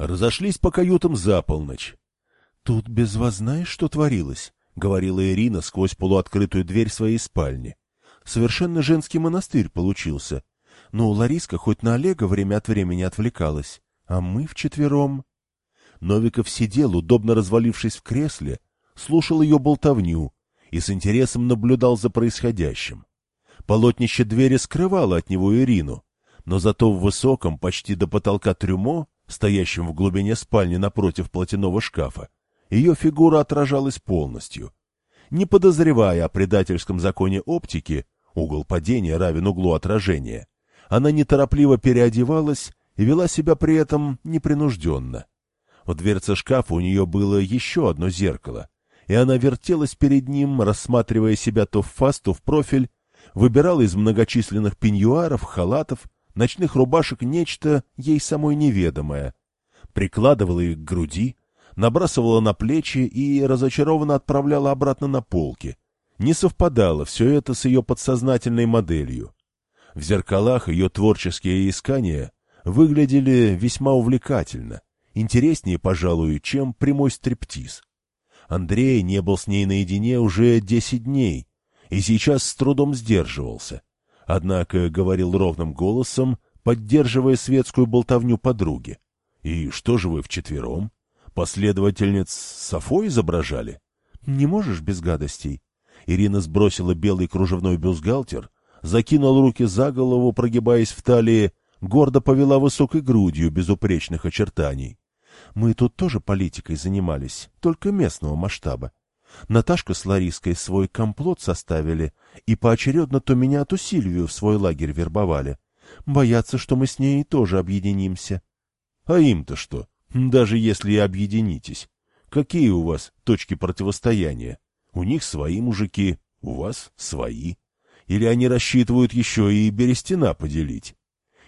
Разошлись по каютам за полночь. — Тут без вас знаешь, что творилось? — говорила Ирина сквозь полуоткрытую дверь своей спальни. Совершенно женский монастырь получился. Ну, Лариска хоть на Олега время от времени отвлекалась, а мы вчетвером... Новиков сидел, удобно развалившись в кресле, слушал ее болтовню и с интересом наблюдал за происходящим. Полотнище двери скрывало от него Ирину, но зато в высоком, почти до потолка трюмо, стоящем в глубине спальни напротив платяного шкафа, ее фигура отражалась полностью. Не подозревая о предательском законе оптики, угол падения равен углу отражения, она неторопливо переодевалась и вела себя при этом непринужденно. В дверце шкафа у нее было еще одно зеркало, и она вертелась перед ним, рассматривая себя то в фас, то в профиль, выбирала из многочисленных пеньюаров, халатов, ночных рубашек нечто ей самой неведомое, прикладывала их к груди, набрасывала на плечи и разочарованно отправляла обратно на полки. Не совпадало все это с ее подсознательной моделью. В зеркалах ее творческие искания выглядели весьма увлекательно, интереснее, пожалуй, чем прямой стриптиз. Андрей не был с ней наедине уже десять дней и сейчас с трудом сдерживался. Однако говорил ровным голосом, поддерживая светскую болтовню подруги. — И что же вы вчетвером? Последовательниц Сафо изображали? — Не можешь без гадостей. Ирина сбросила белый кружевной бюстгальтер, закинула руки за голову, прогибаясь в талии, гордо повела высокой грудью безупречных очертаний. Мы тут тоже политикой занимались, только местного масштаба. Наташка с Лариской свой комплот составили и поочередно то меня, то Сильвию в свой лагерь вербовали. Боятся, что мы с ней тоже объединимся. А им-то что, даже если и объединитесь? Какие у вас точки противостояния? У них свои мужики, у вас свои. Или они рассчитывают еще и Берестина поделить?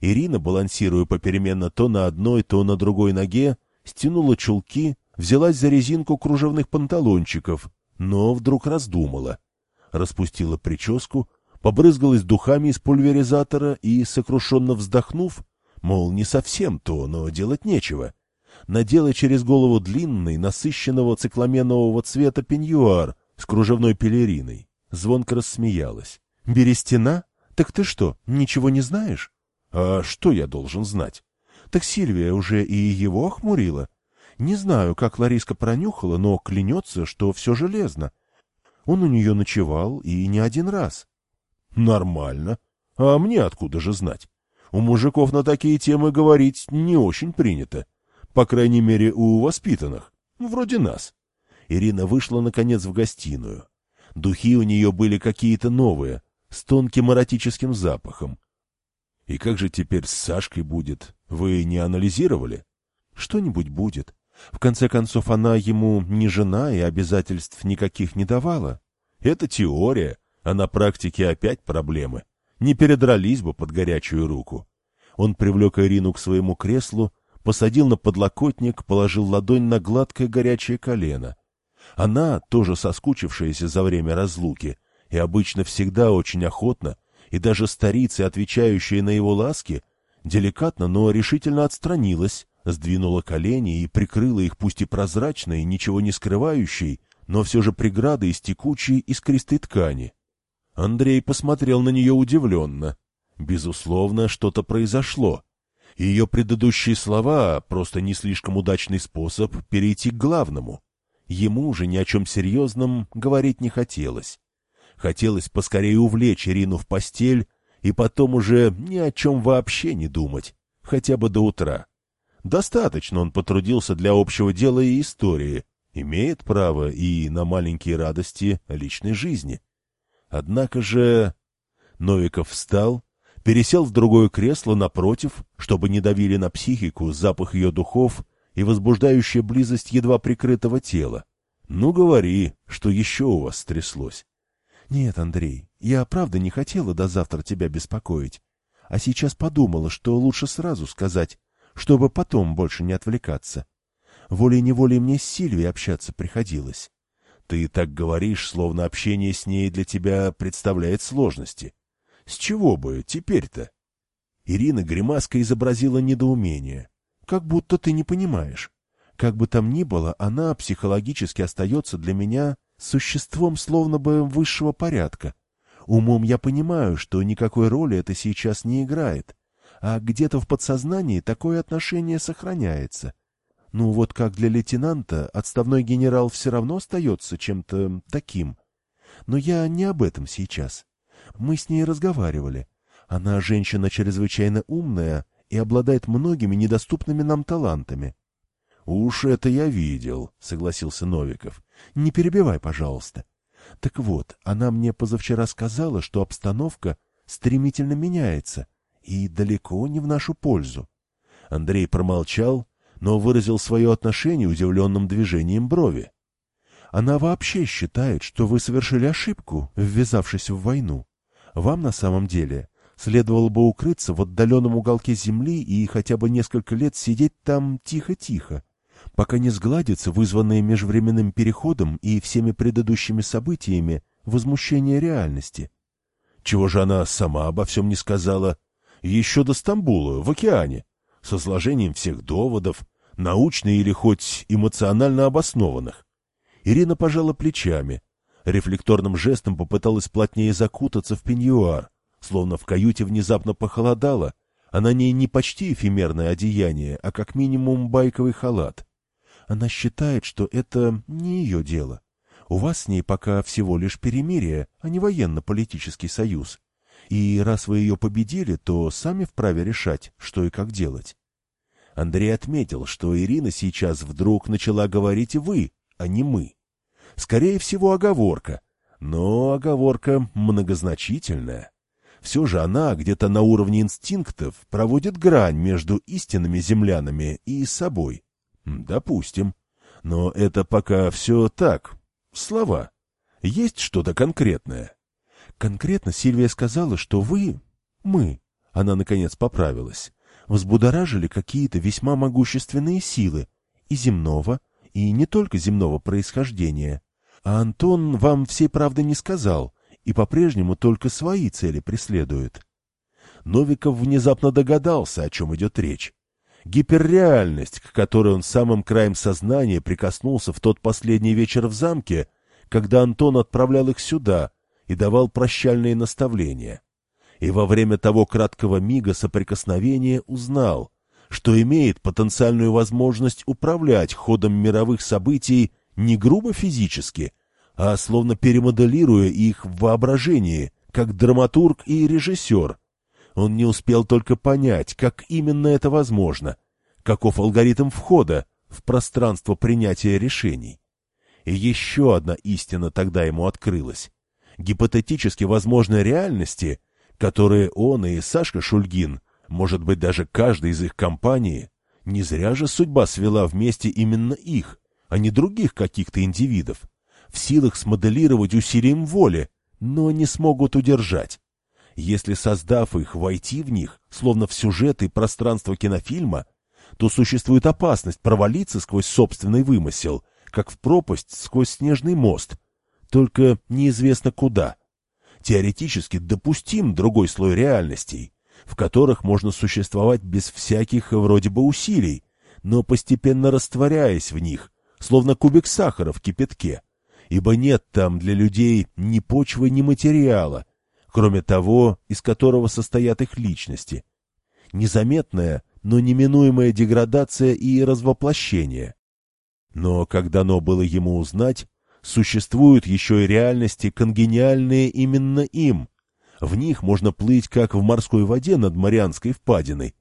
Ирина, балансируя попеременно то на одной, то на другой ноге, стянула чулки, взялась за резинку кружевных панталончиков, но вдруг раздумала. Распустила прическу, побрызгалась духами из пульверизатора и, сокрушенно вздохнув, мол, не совсем то, но делать нечего, надела через голову длинный, насыщенного цикламенового цвета пеньюар с кружевной пелериной. Звонко рассмеялась. — Берестина? Так ты что, ничего не знаешь? — А что я должен знать? — Так Сильвия уже и его охмурила. Не знаю, как Лариска пронюхала, но клянется, что все железно. Он у нее ночевал и не один раз. — Нормально. А мне откуда же знать? У мужиков на такие темы говорить не очень принято. По крайней мере, у воспитанных. Вроде нас. Ирина вышла, наконец, в гостиную. Духи у нее были какие-то новые, с тонким эротическим запахом. И как же теперь с Сашкой будет? Вы не анализировали? Что-нибудь будет. В конце концов, она ему не жена и обязательств никаких не давала. Это теория, а на практике опять проблемы. Не передрались бы под горячую руку. Он привлек Ирину к своему креслу, посадил на подлокотник, положил ладонь на гладкое горячее колено. Она, тоже соскучившаяся за время разлуки, и обычно всегда очень охотно, и даже старицы, отвечающие на его ласки, деликатно, но решительно отстранилась, сдвинула колени и прикрыла их пусть и прозрачной, ничего не скрывающей, но все же преградой из текучей искристой ткани. Андрей посмотрел на нее удивленно. Безусловно, что-то произошло. Ее предыдущие слова — просто не слишком удачный способ перейти к главному. Ему же ни о чем серьезном говорить не хотелось. Хотелось поскорее увлечь Ирину в постель и потом уже ни о чем вообще не думать, хотя бы до утра. Достаточно он потрудился для общего дела и истории, имеет право и на маленькие радости личной жизни. Однако же... Новиков встал, пересел в другое кресло напротив, чтобы не давили на психику запах ее духов и возбуждающая близость едва прикрытого тела. Ну, говори, что еще у вас стряслось. Нет, Андрей, я правда не хотела до завтра тебя беспокоить, а сейчас подумала, что лучше сразу сказать, чтобы потом больше не отвлекаться. Волей-неволей мне с Сильвией общаться приходилось. Ты так говоришь, словно общение с ней для тебя представляет сложности. С чего бы теперь-то? Ирина гримаской изобразила недоумение. как будто ты не понимаешь. Как бы там ни было, она психологически остается для меня существом словно бы высшего порядка. Умом я понимаю, что никакой роли это сейчас не играет, а где-то в подсознании такое отношение сохраняется. Ну вот как для лейтенанта отставной генерал все равно остается чем-то таким. Но я не об этом сейчас. Мы с ней разговаривали. Она женщина чрезвычайно умная и обладает многими недоступными нам талантами. — Уж это я видел, — согласился Новиков. — Не перебивай, пожалуйста. Так вот, она мне позавчера сказала, что обстановка стремительно меняется и далеко не в нашу пользу. Андрей промолчал, но выразил свое отношение удивленным движением брови. Она вообще считает, что вы совершили ошибку, ввязавшись в войну. Вам на самом деле следовало бы укрыться в отдаленном уголке земли и хотя бы несколько лет сидеть там тихо-тихо, пока не сгладится вызванное межвременным переходом и всеми предыдущими событиями возмущение реальности. Чего же она сама обо всем не сказала? Еще до Стамбула, в океане, с изложением всех доводов, научно или хоть эмоционально обоснованных. Ирина пожала плечами, рефлекторным жестом попыталась плотнее закутаться в пеньюар, словно в каюте внезапно похолодало, а на ней не почти эфемерное одеяние, а как минимум байковый халат. Она считает, что это не ее дело. У вас с ней пока всего лишь перемирие, а не военно-политический союз. И раз вы ее победили, то сами вправе решать, что и как делать. Андрей отметил, что Ирина сейчас вдруг начала говорить «вы», а не «мы». Скорее всего, оговорка, но оговорка многозначительная. Все же она где-то на уровне инстинктов проводит грань между истинными землянами и собой. Допустим. Но это пока все так, слова. Есть что-то конкретное? Конкретно Сильвия сказала, что вы, мы, она наконец поправилась, взбудоражили какие-то весьма могущественные силы и земного, и не только земного происхождения. А Антон вам всей правды не сказал и по-прежнему только свои цели преследует. Новиков внезапно догадался, о чем идет речь. Гиперреальность, к которой он самым краем сознания прикоснулся в тот последний вечер в замке, когда Антон отправлял их сюда и давал прощальные наставления. И во время того краткого мига соприкосновения узнал, что имеет потенциальную возможность управлять ходом мировых событий не грубо физически, а словно перемоделируя их в воображении, как драматург и режиссер. Он не успел только понять, как именно это возможно, каков алгоритм входа в пространство принятия решений. И еще одна истина тогда ему открылась. Гипотетически возможной реальности, которые он и Сашка Шульгин, может быть даже каждый из их компании, не зря же судьба свела вместе именно их, а не других каких-то индивидов, в силах смоделировать усилием воли, но не смогут удержать. Если, создав их, войти в них, словно в сюжет и пространство кинофильма, то существует опасность провалиться сквозь собственный вымысел, как в пропасть сквозь снежный мост, только неизвестно куда. Теоретически допустим другой слой реальностей, в которых можно существовать без всяких вроде бы усилий, но постепенно растворяясь в них, словно кубик сахара в кипятке, ибо нет там для людей ни почвы, ни материала, кроме того, из которого состоят их личности. Незаметная, но неминуемая деградация и развоплощение. Но, как дано было ему узнать, существуют еще и реальности, конгениальные именно им. В них можно плыть, как в морской воде над Марианской впадиной,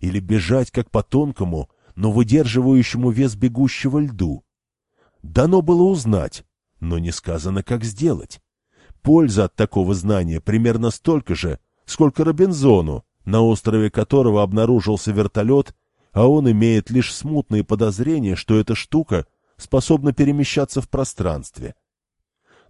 или бежать, как по тонкому, но выдерживающему вес бегущего льду. Дано было узнать, но не сказано, как сделать. Польза от такого знания примерно столько же, сколько Робинзону, на острове которого обнаружился вертолет, а он имеет лишь смутные подозрения, что эта штука способна перемещаться в пространстве.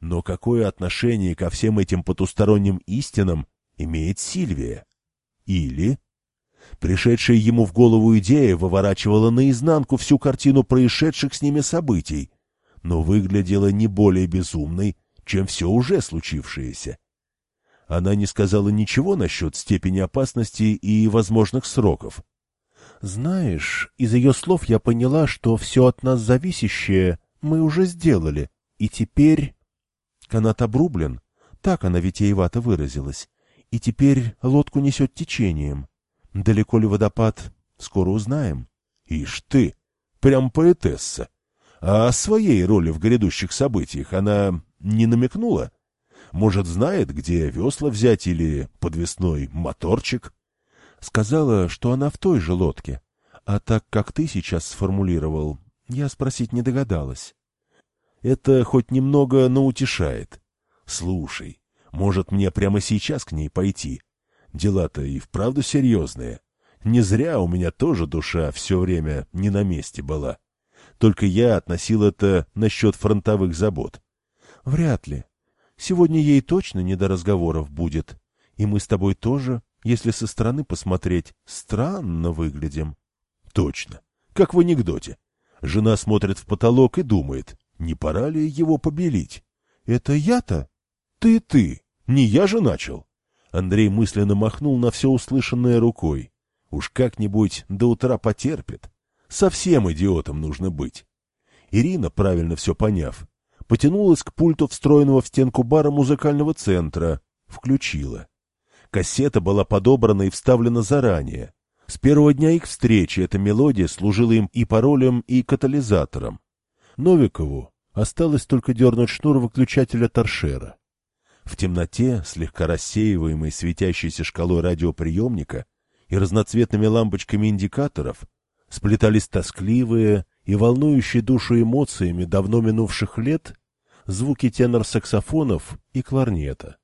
Но какое отношение ко всем этим потусторонним истинам имеет Сильвия? Или... Пришедшая ему в голову идея выворачивала наизнанку всю картину происшедших с ними событий, но выглядела не более безумной, чем все уже случившееся. Она не сказала ничего насчет степени опасности и возможных сроков. Знаешь, из ее слов я поняла, что все от нас зависящее мы уже сделали, и теперь... Канат обрублен, так она витиевато выразилась, и теперь лодку несет течением. Далеко ли водопад, скоро узнаем. Ишь ты, прям поэтесса. А о своей роли в грядущих событиях она не намекнула? Может, знает, где весла взять или подвесной моторчик? Сказала, что она в той же лодке. А так, как ты сейчас сформулировал, я спросить не догадалась. Это хоть немного наутешает. Слушай, может, мне прямо сейчас к ней пойти? Дела-то и вправду серьезные. Не зря у меня тоже душа все время не на месте была. Только я относил это насчет фронтовых забот. Вряд ли. Сегодня ей точно не до разговоров будет. И мы с тобой тоже если со стороны посмотреть, странно выглядим. Точно. Как в анекдоте. Жена смотрит в потолок и думает, не пора ли его побелить? Это я-то? Ты-ты. Не я же начал. Андрей мысленно махнул на все услышанное рукой. Уж как-нибудь до утра потерпит. Совсем идиотом нужно быть. Ирина, правильно все поняв, потянулась к пульту встроенного в стенку бара музыкального центра, включила. Кассета была подобрана и вставлена заранее. С первого дня их встречи эта мелодия служила им и паролем, и катализатором. Новикову осталось только дернуть шнур выключателя торшера. В темноте, слегка рассеиваемой светящейся шкалой радиоприемника и разноцветными лампочками индикаторов, сплетались тоскливые и волнующие душу эмоциями давно минувших лет звуки тенор-саксофонов и кларнета.